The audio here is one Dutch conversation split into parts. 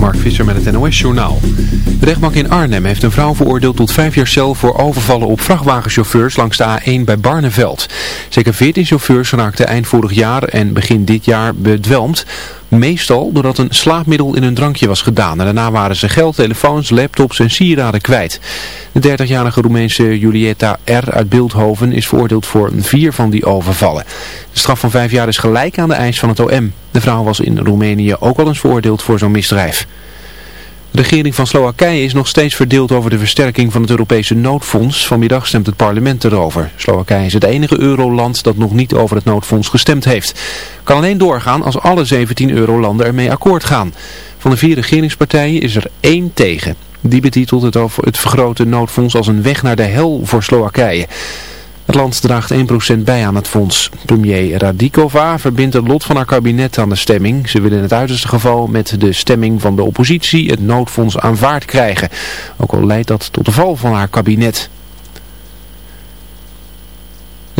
Mark Visser met het NOS-journaal. De rechtbank in Arnhem heeft een vrouw veroordeeld tot vijf jaar cel voor overvallen op vrachtwagenchauffeurs langs de A1 bij Barneveld. Zeker 14 chauffeurs raakten eind vorig jaar en begin dit jaar bedwelmd. Meestal doordat een slaapmiddel in hun drankje was gedaan. Daarna waren ze geld, telefoons, laptops en sieraden kwijt. De 30-jarige Roemeense Julieta R. uit Beeldhoven is veroordeeld voor vier van die overvallen. De straf van vijf jaar is gelijk aan de eis van het OM. De vrouw was in Roemenië ook al eens veroordeeld voor zo'n misdrijf. De regering van Slowakije is nog steeds verdeeld over de versterking van het Europese noodfonds. Vanmiddag stemt het parlement erover. Slowakije is het enige euroland dat nog niet over het noodfonds gestemd heeft. Kan alleen doorgaan als alle 17 eurolanden ermee akkoord gaan. Van de vier regeringspartijen is er één tegen. Die betitelt het, over het vergrote noodfonds als een weg naar de hel voor Slowakije. Het land draagt 1% bij aan het fonds. Premier Radikova verbindt het lot van haar kabinet aan de stemming. Ze wil in het uiterste geval met de stemming van de oppositie het noodfonds aanvaard krijgen. Ook al leidt dat tot de val van haar kabinet.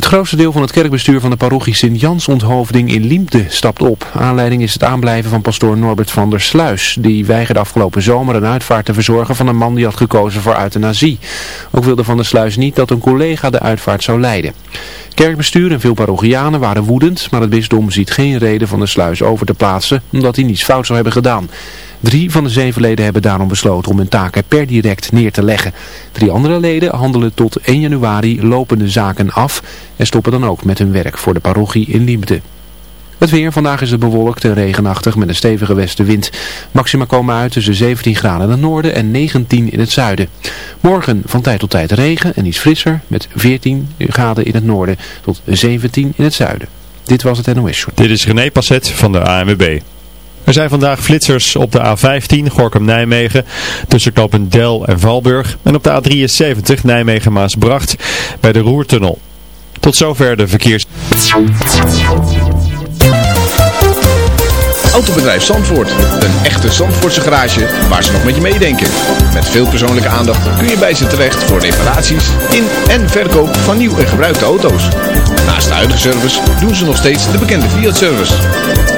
Het grootste deel van het kerkbestuur van de parochie Sint-Jans onthoofding in Liemde stapt op. Aanleiding is het aanblijven van pastoor Norbert van der Sluis. Die weigerde afgelopen zomer een uitvaart te verzorgen van een man die had gekozen voor euthanasie. Ook wilde van der Sluis niet dat een collega de uitvaart zou leiden. Kerkbestuur en veel parochianen waren woedend, maar het bisdom ziet geen reden van de sluis over te plaatsen omdat hij niets fout zou hebben gedaan. Drie van de zeven leden hebben daarom besloten om hun taken per direct neer te leggen. Drie andere leden handelen tot 1 januari lopende zaken af en stoppen dan ook met hun werk voor de parochie in Liemde. Het weer, vandaag is het bewolkt en regenachtig met een stevige westenwind. Maxima komen uit tussen 17 graden in het noorden en 19 in het zuiden. Morgen van tijd tot tijd regen en iets frisser met 14 graden in het noorden tot 17 in het zuiden. Dit was het NOS Show. Dit is René Passet van de ANWB. Er zijn vandaag flitsers op de A15 Gorkum-Nijmegen tussen knopen Del en Valburg en op de A73 Nijmegen-Maasbracht bij de Roertunnel. Tot zover de verkeers... Autobedrijf Zandvoort. Een echte Zandvoortse garage waar ze nog met je meedenken. Met veel persoonlijke aandacht kun je bij ze terecht voor reparaties in en verkoop van nieuw en gebruikte auto's. Naast de huidige service doen ze nog steeds de bekende Fiat-service.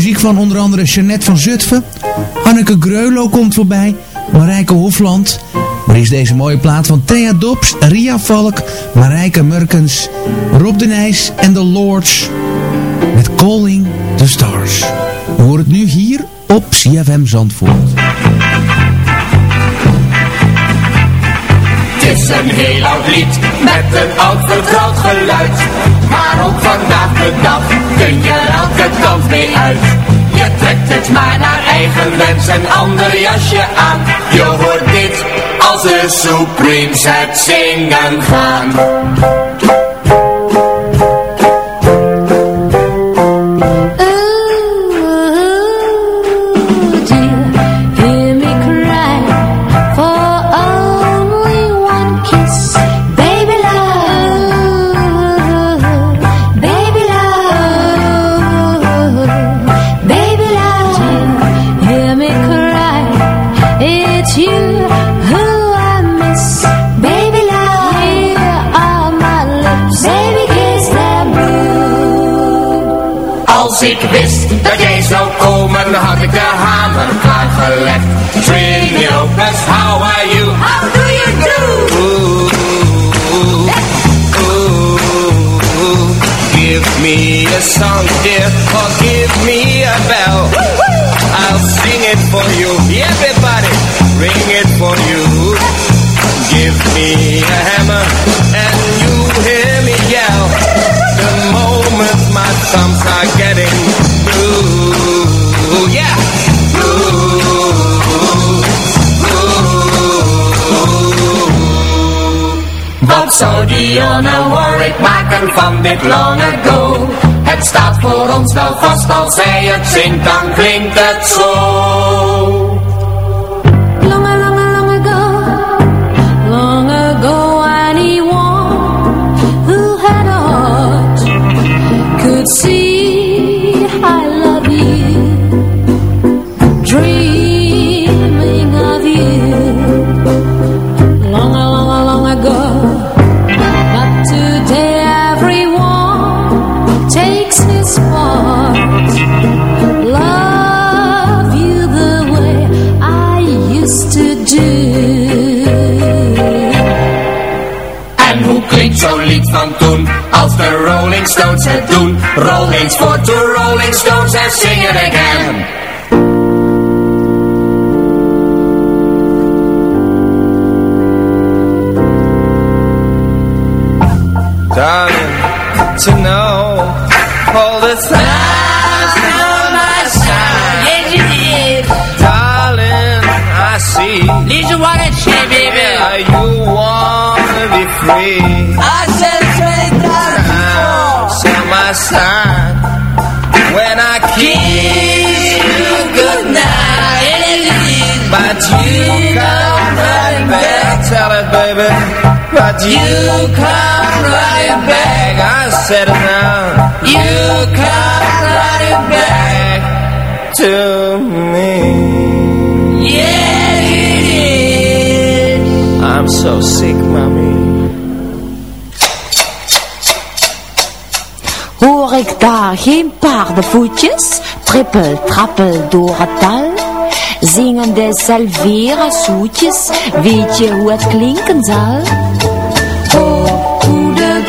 muziek van onder andere Jeannette van Zutphen, Anneke Greulo komt voorbij, Marijke Hofland. Maar is deze mooie plaat van Thea Dobbs, Ria Valk, Marijke Murkens, Rob de Nijs en The Lords. Met Calling the Stars. We horen het nu hier op CFM Zandvoort. Het is een heel oud lied met een oud vertrouwd geluid. Maar ook vandaag de dag kun je er elke kant mee uit. Je trekt het maar naar eigen wens en ander jasje aan. Je hoort dit als de Supremes het zingen gaan. Ik wist dat jij zou komen, had ik de hamer klaargelegd. Trini Lopez, how are you? How do you do? Ooh, ooh, give me a song, dear, or give me a bell. I'll sing it for you. Everybody, ring it for you. Give me a hammer, and thumbs are getting blue, yeah. Wat zou Dionne Warwick maken van dit long ago? Het staat voor ons wel vast, als zij het zingt, dan klinkt het zo. Stones het doen. Roll eens voor de Rolling Stones en sing it again. Darling, But you come running back. I said it now. You come running back to me. Yes, you did. I'm so sick, mommy. Hoor ik daar geen paardenvoetjes, trippel, trappel door het dal? Zingende salvera zoetjes, weet je hoe het klinken zal? Oh, hoe de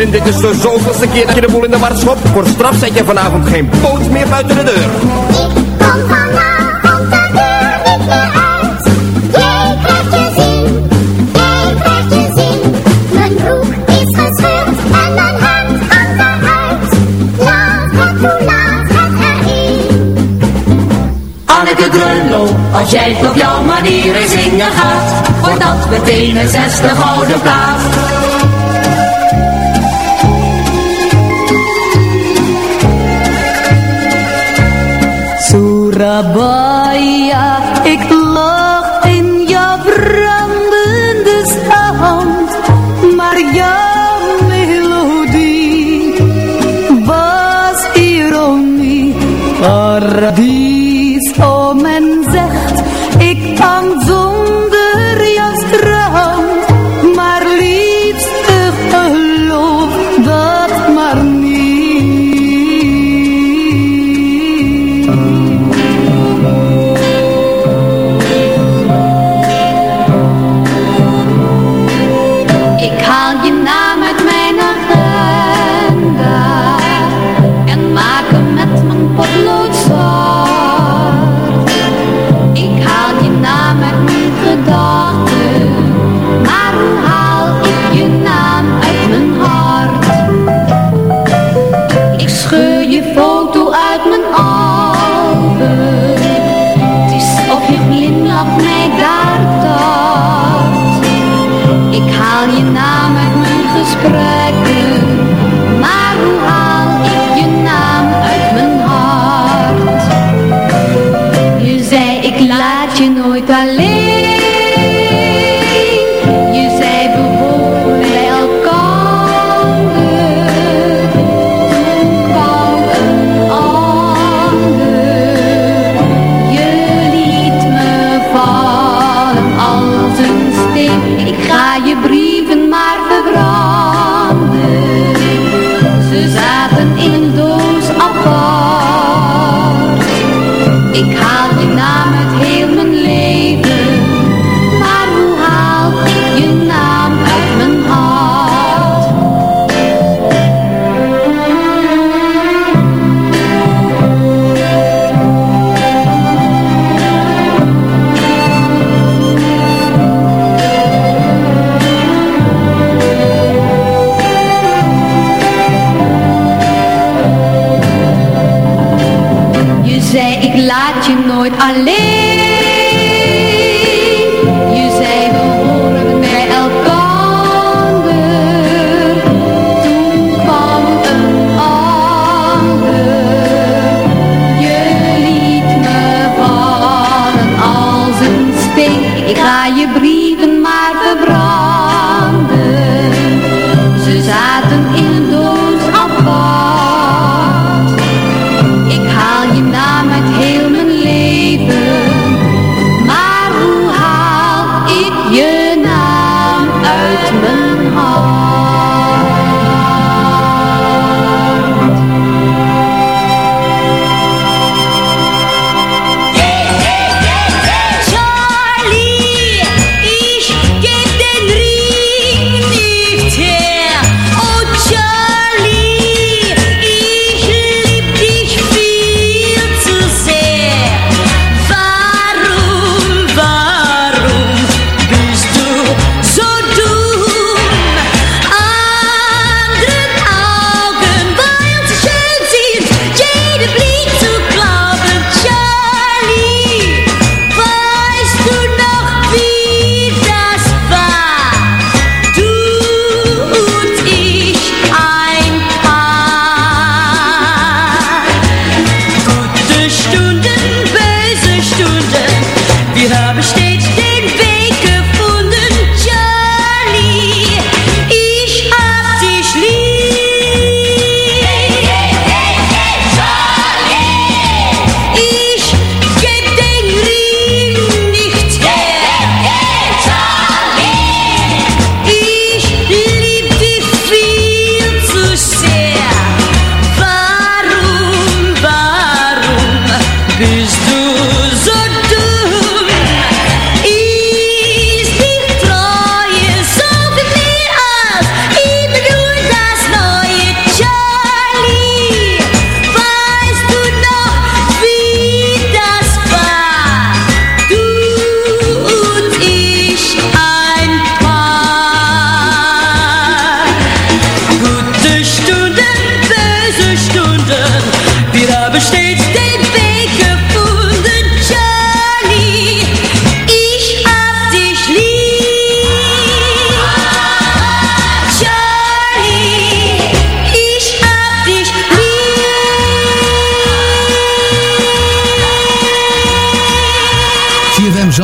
Elvin, dit is de zoveelste keer dat je de boel in de war schopt. Voor straf zet je vanavond geen poot meer buiten de deur. Ik kom vanavond de deur niet meer uit. Jij krijgt je zin, jij krijgt je zin. Mijn broek is gescheurd en mijn hemd hangt eruit. Laat het toe, laat het erin. Anneke Grunlo, als jij het op jouw manieren zingen gaat, wordt dat meteen een zesde gouden plaat. above.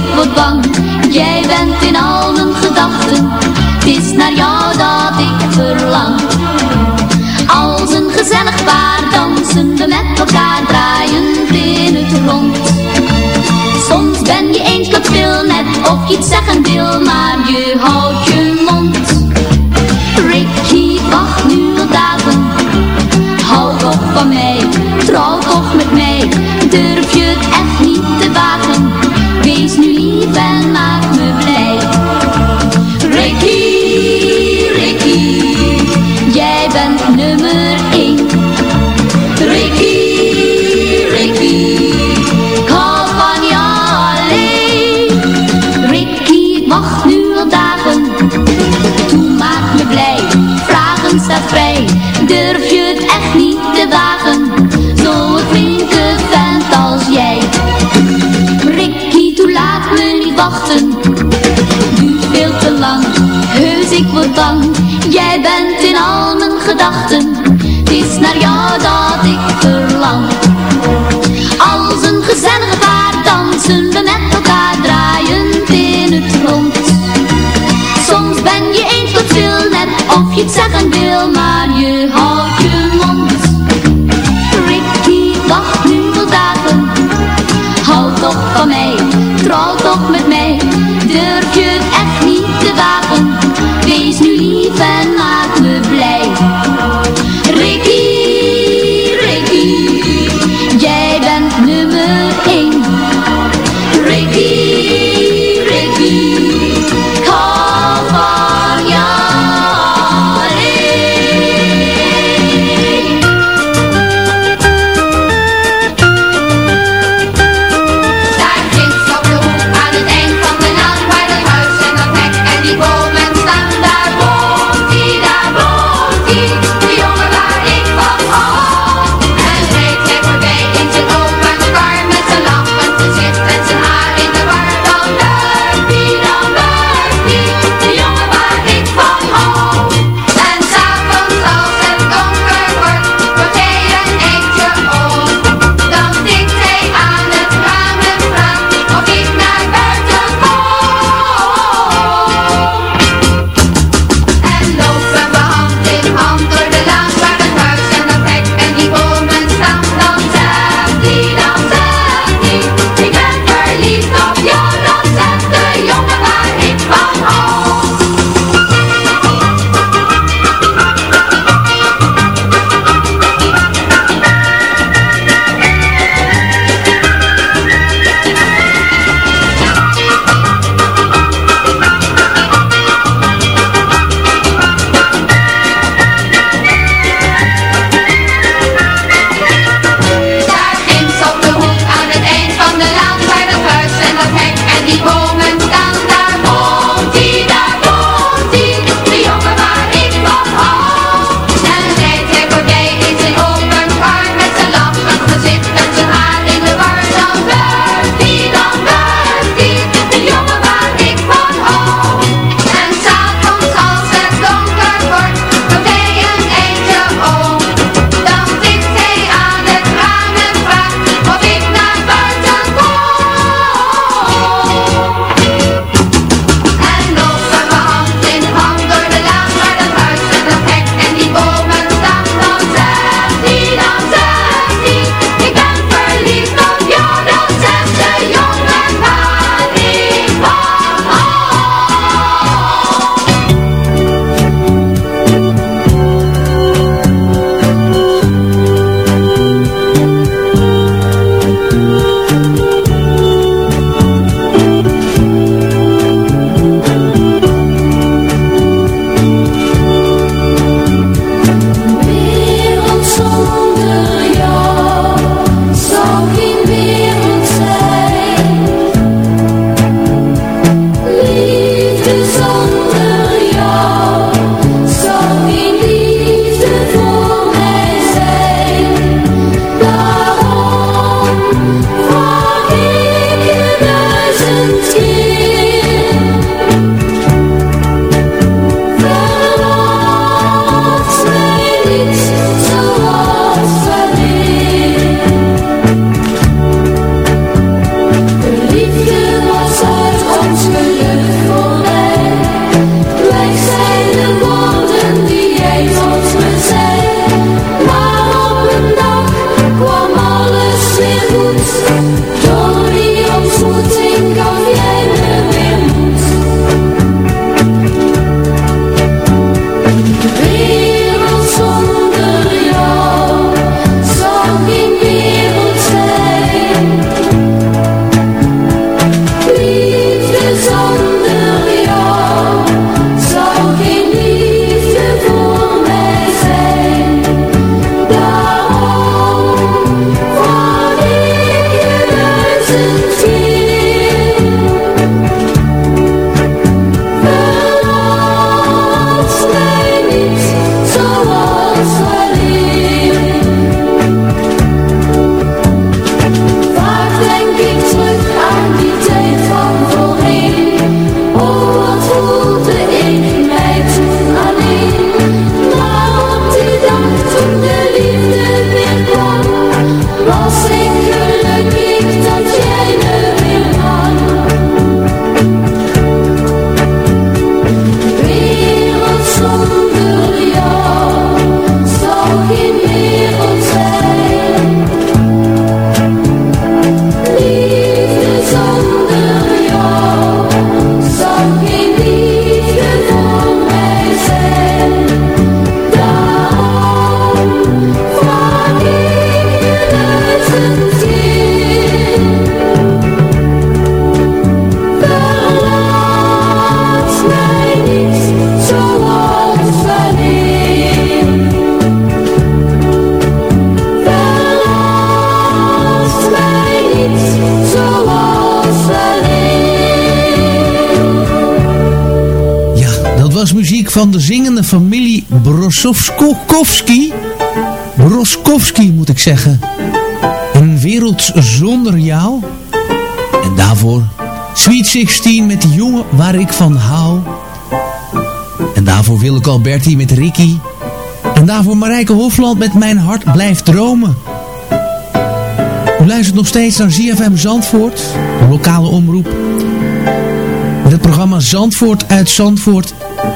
ik word bang, jij bent in al mijn gedachten. Het is naar jou dat ik verlang. Als een gezellig paar dansen we met elkaar draaiend in het rond. Soms ben je eens wat net of je iets zeggen wil, maar je houdt Jij bent in al mijn gedachten. Het is naar jou dan. De zingende familie Brosowski. Broskowski moet ik zeggen. Een wereld zonder jou. En daarvoor Sweet 16 met de jongen waar ik van hou. En daarvoor Willeke Alberti met Ricky. En daarvoor Marijke Hofland met Mijn hart blijft dromen. U luistert nog steeds naar ZFM Zandvoort, een lokale omroep. Met het programma Zandvoort uit Zandvoort.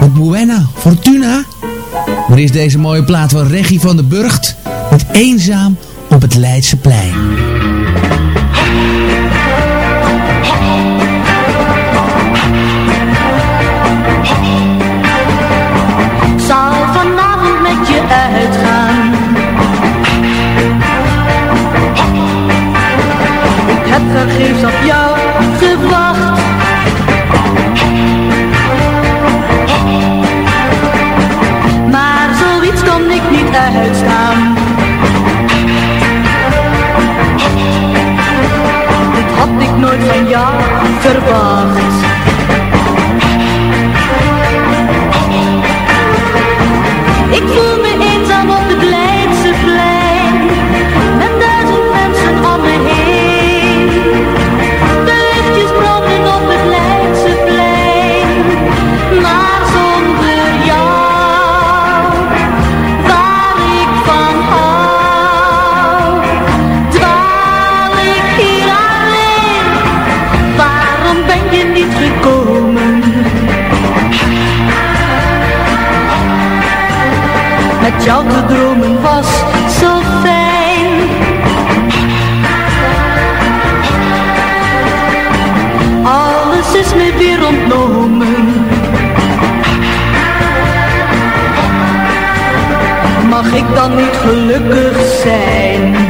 Met Buena Fortuna. Maar is deze mooie plaat van Reggie van der Burgt. Met Eenzaam op het Leidseplein. Ik zal vanavond met je uitgaan. Ik heb vergeefs op jou gewacht. Nooit van jou verwacht. Te dromen was zo fijn. Alles is me weer ontnomen. Mag ik dan niet gelukkig zijn?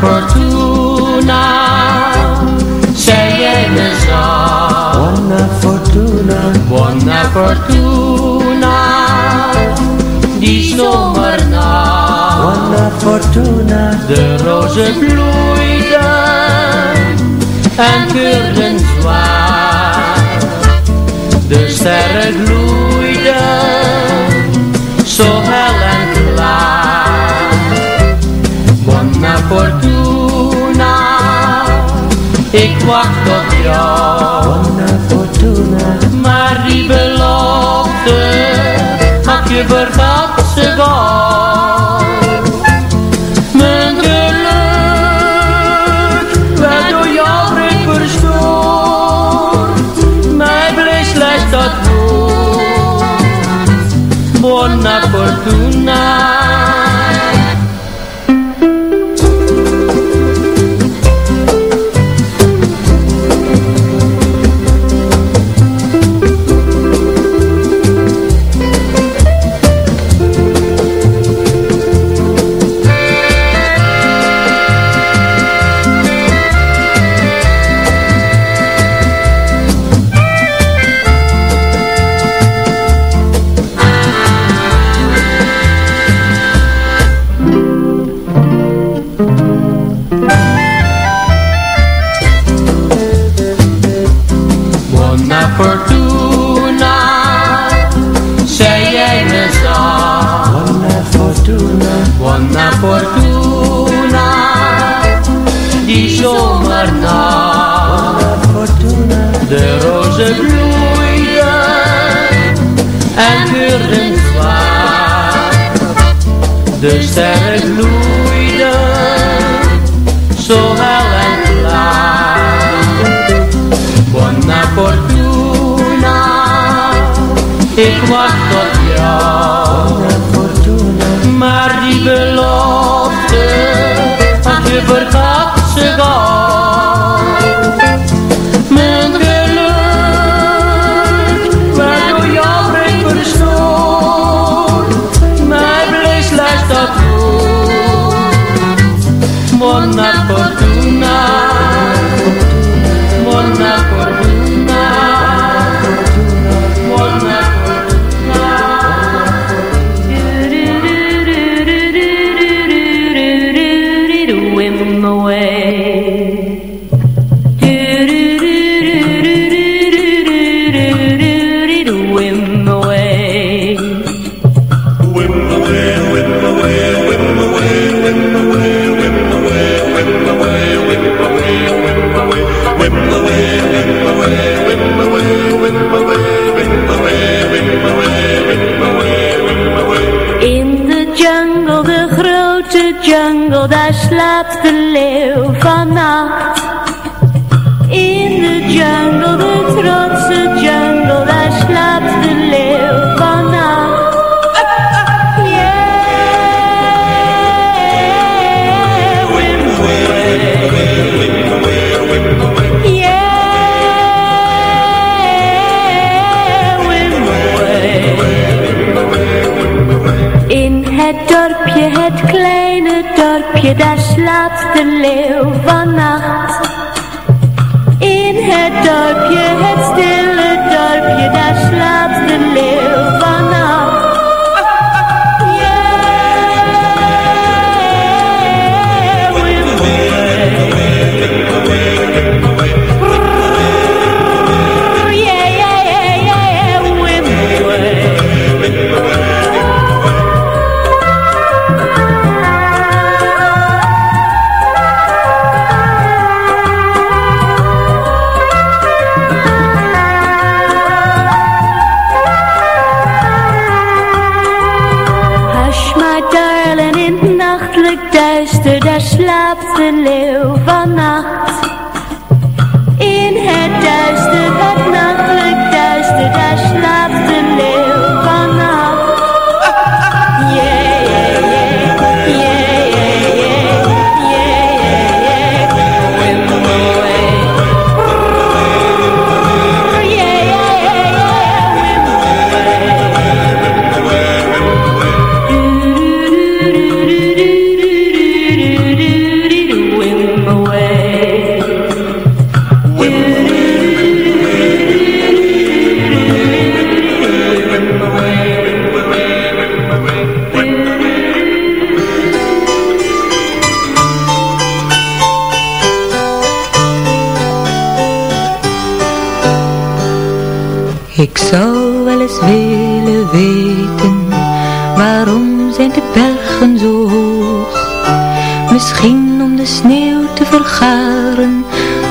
fortuna Scegliene so Buona fortuna. Buona fortuna Di zomerna Buona fortuna. De rozen bloeiden En keurden zwaar. De sterren gloeiden Zo helder ik wacht op jou. Buona fortuna, maar die belofte had je vergaan.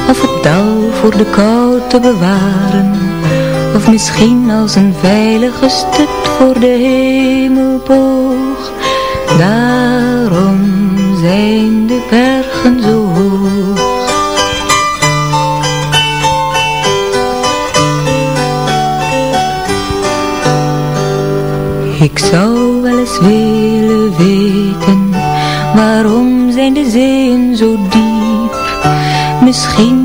Of het dal voor de kou te bewaren. Of misschien als een veilige stut voor de hemelboog Daarom zijn de bergen zo hoog. Ik zou wel eens willen weten Waarom zijn de zeeën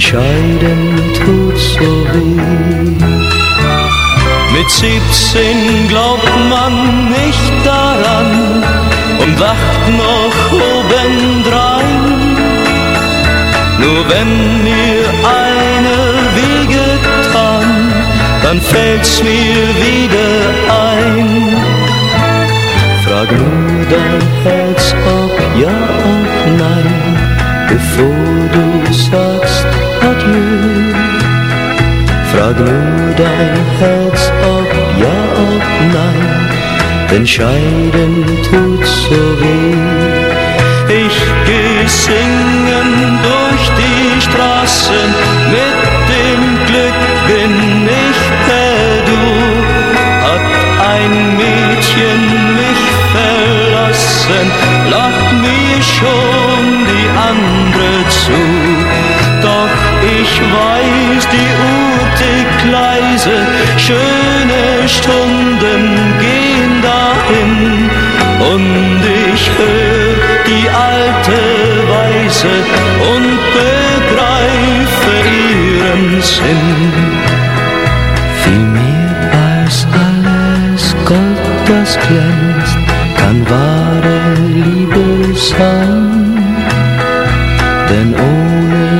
scheiden tut so weh. Mit 17 glaubt man nicht daran und wacht noch obendrein. Nur wenn mir einer wehgetan, dann fällt's mir wieder ein. Frag nur dein Herz, ob ja, ob nein, bevor du sagst Frag nur dein Herz, ob ja, ob nein, denn scheiden tut so weh. Ich geh singen durch die Straßen, mit dem Glück bin ich per Du. Hat ein Mädchen mich verlassen, lacht mir schon weiß, die Uhr tickt leise, schöne Stunden gehen dahin. Und ich hör die alte Weise und begreife ihren Sinn. Viel mehr als alles Gold, das glänzt, kann wahre Liebe sein. Denn ohne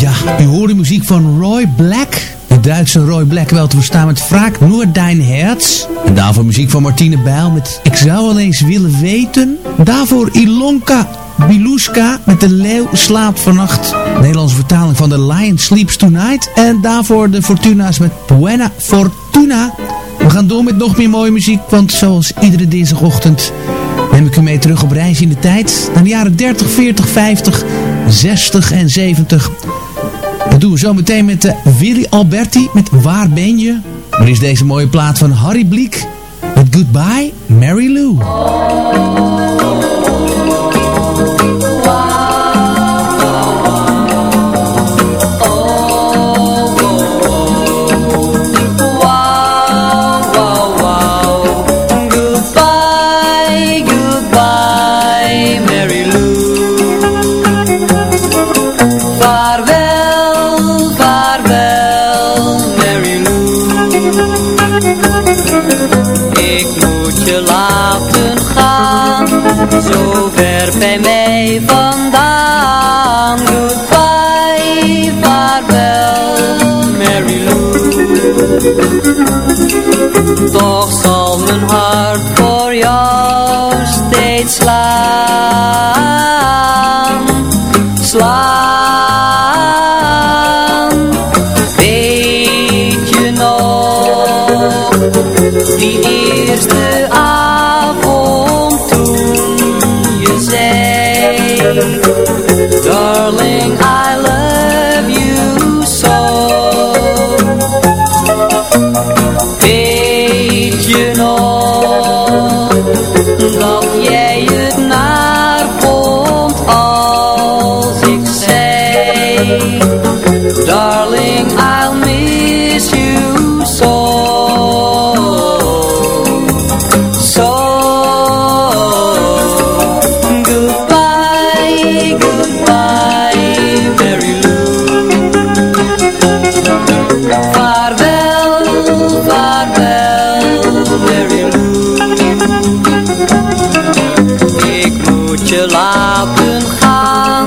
Ja, u hoorde hem muziek van Roy Black. De Duitse Roy Black wel te verstaan met Vraag Noor Dein Herz. En daarvoor muziek van Martine Bijl met Ik zou wel eens willen weten. Daarvoor Ilonka Biluska met De Leeuw slaapt vannacht. Nederlandse vertaling van The Lion Sleeps Tonight. En daarvoor de Fortuna's met Buena Fortuna. We gaan door met nog meer mooie muziek, want zoals iedere dinsdagochtend neem ik u mee terug op reis in de tijd. Naar de jaren 30, 40, 50, 60 en 70. Dat doen we zo meteen met uh, Willy Alberti met Waar ben je? Maar is deze mooie plaat van Harry Bliek met Goodbye Mary Lou. Bij mij vandaan. Goodbye, vaarwel, Mary Lou. Toch zal mijn hart voor jou steeds slaan, slaan. Weet je nog, die eerste avond darling, I love you so. Dat jij het Darling, laten gaan,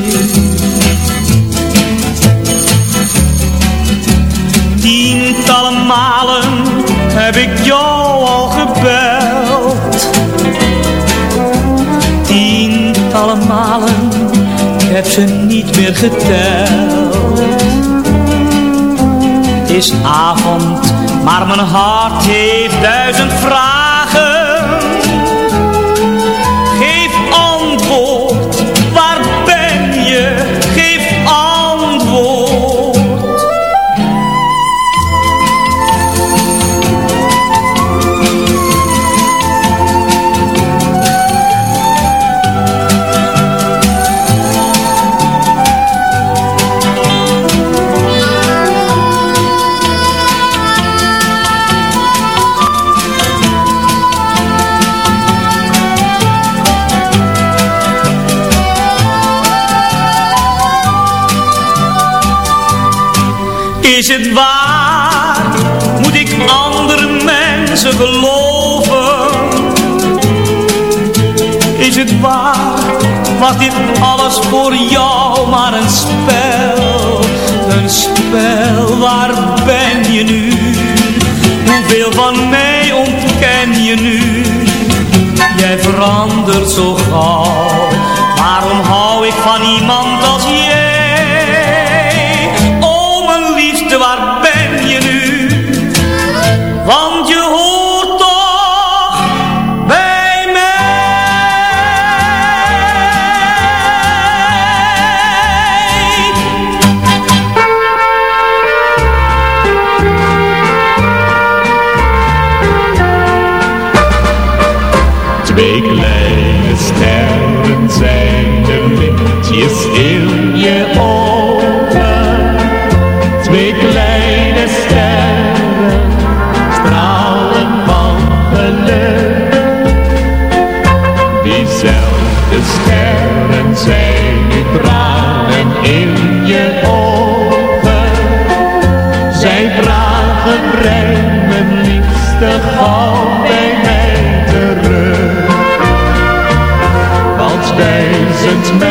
malen heb ik jou al gebeld. Tientallen malen, heb ze niet meer geteld. Het is avond, maar mijn hart heeft duizend vragen was voor jou maar een spel, een spel, waar ben je nu? Hoeveel van mij ontken je nu? Jij verandert zo gauw, waarom hou ik van iemand? It's me.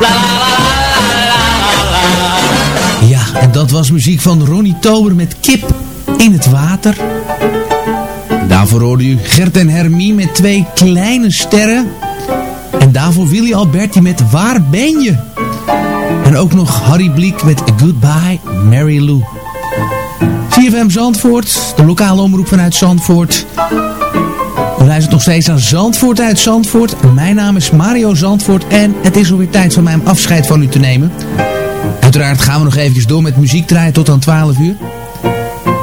La, la, la, ja, en dat was muziek van Ronnie Tober met Kip in het Water. Daarvoor hoorde u Gert en Hermie met twee kleine sterren. En daarvoor Willy Alberti met Waar ben je? En ook nog Harry Bliek met Goodbye Mary Lou. CFM Zandvoort, de lokale omroep vanuit Zandvoort. Luistert nog steeds aan Zandvoort uit Zandvoort. Mijn naam is Mario Zandvoort en het is alweer tijd voor mij om afscheid van u te nemen. Uiteraard gaan we nog eventjes door met muziek draaien tot aan 12 uur.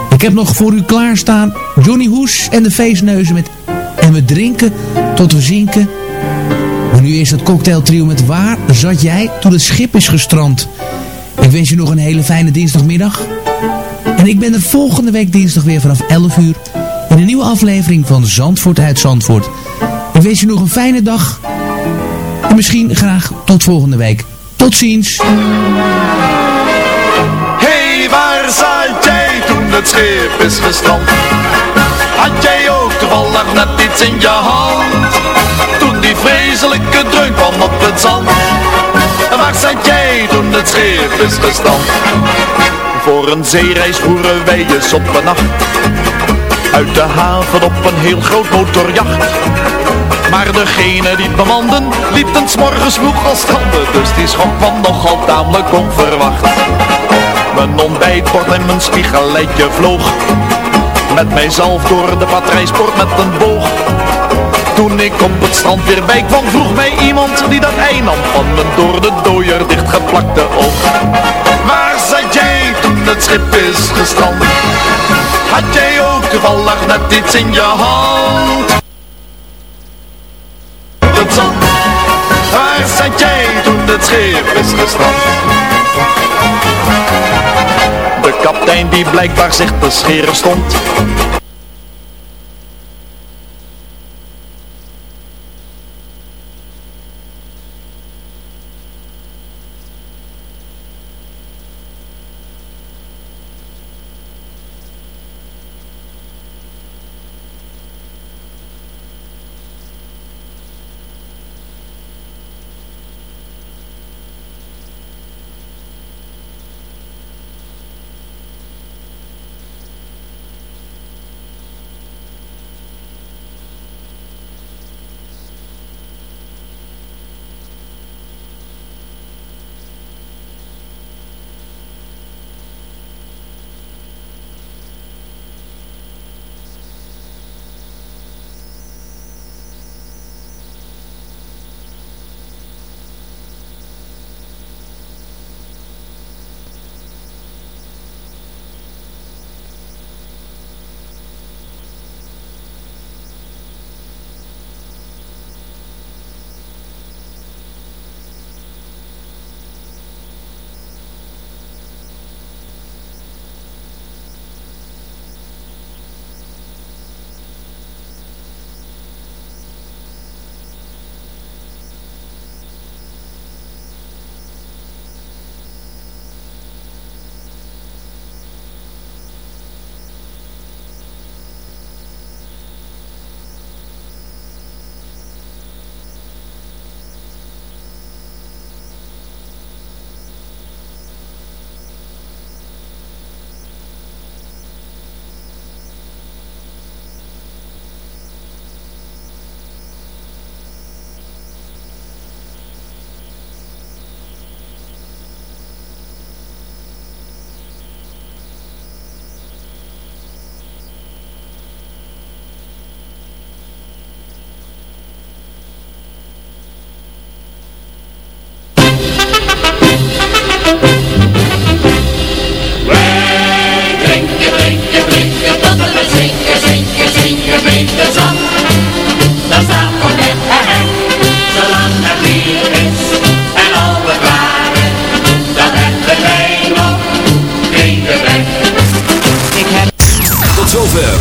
Ik heb nog voor u klaarstaan Johnny Hoes en de feestneuzen met En we drinken tot we zinken. Maar nu is het cocktailtrio met Waar zat jij toen het schip is gestrand? Ik wens je nog een hele fijne dinsdagmiddag. En ik ben er volgende week dinsdag weer vanaf 11 uur in een nieuwe aflevering van Zandvoort uit Zandvoort. Ik wens je nog een fijne dag. En misschien graag tot volgende week. Tot ziens. Hey, waar zat jij toen het schip is gestrand? Had jij ook toevallig net iets in je hand? Toen die vreselijke dreun kwam op het zand. Waar zat jij toen het schip is gestrand? Voor een zeereis voeren wij eens op een nacht. Uit de haven op een heel groot motorjacht. Maar degene die het bemanden, liep ten morgens vroeg al stranden. Dus die schok kwam nogal tamelijk onverwacht. Mijn ontbijtbord en mijn spiegelletje vloog Met mijzelf door de patrijsport met een boog Toen ik op het strand weer bij kwam vroeg mij iemand die dat ei nam Van mijn door de dooier dichtgeplakte oog Waar zat jij toen het schip is gestrand? Had jij ook toevallig net iets in je hand? Het zand Waar zat jij toen het schip is gestrand? De kaptein die blijkbaar zich te scheren stond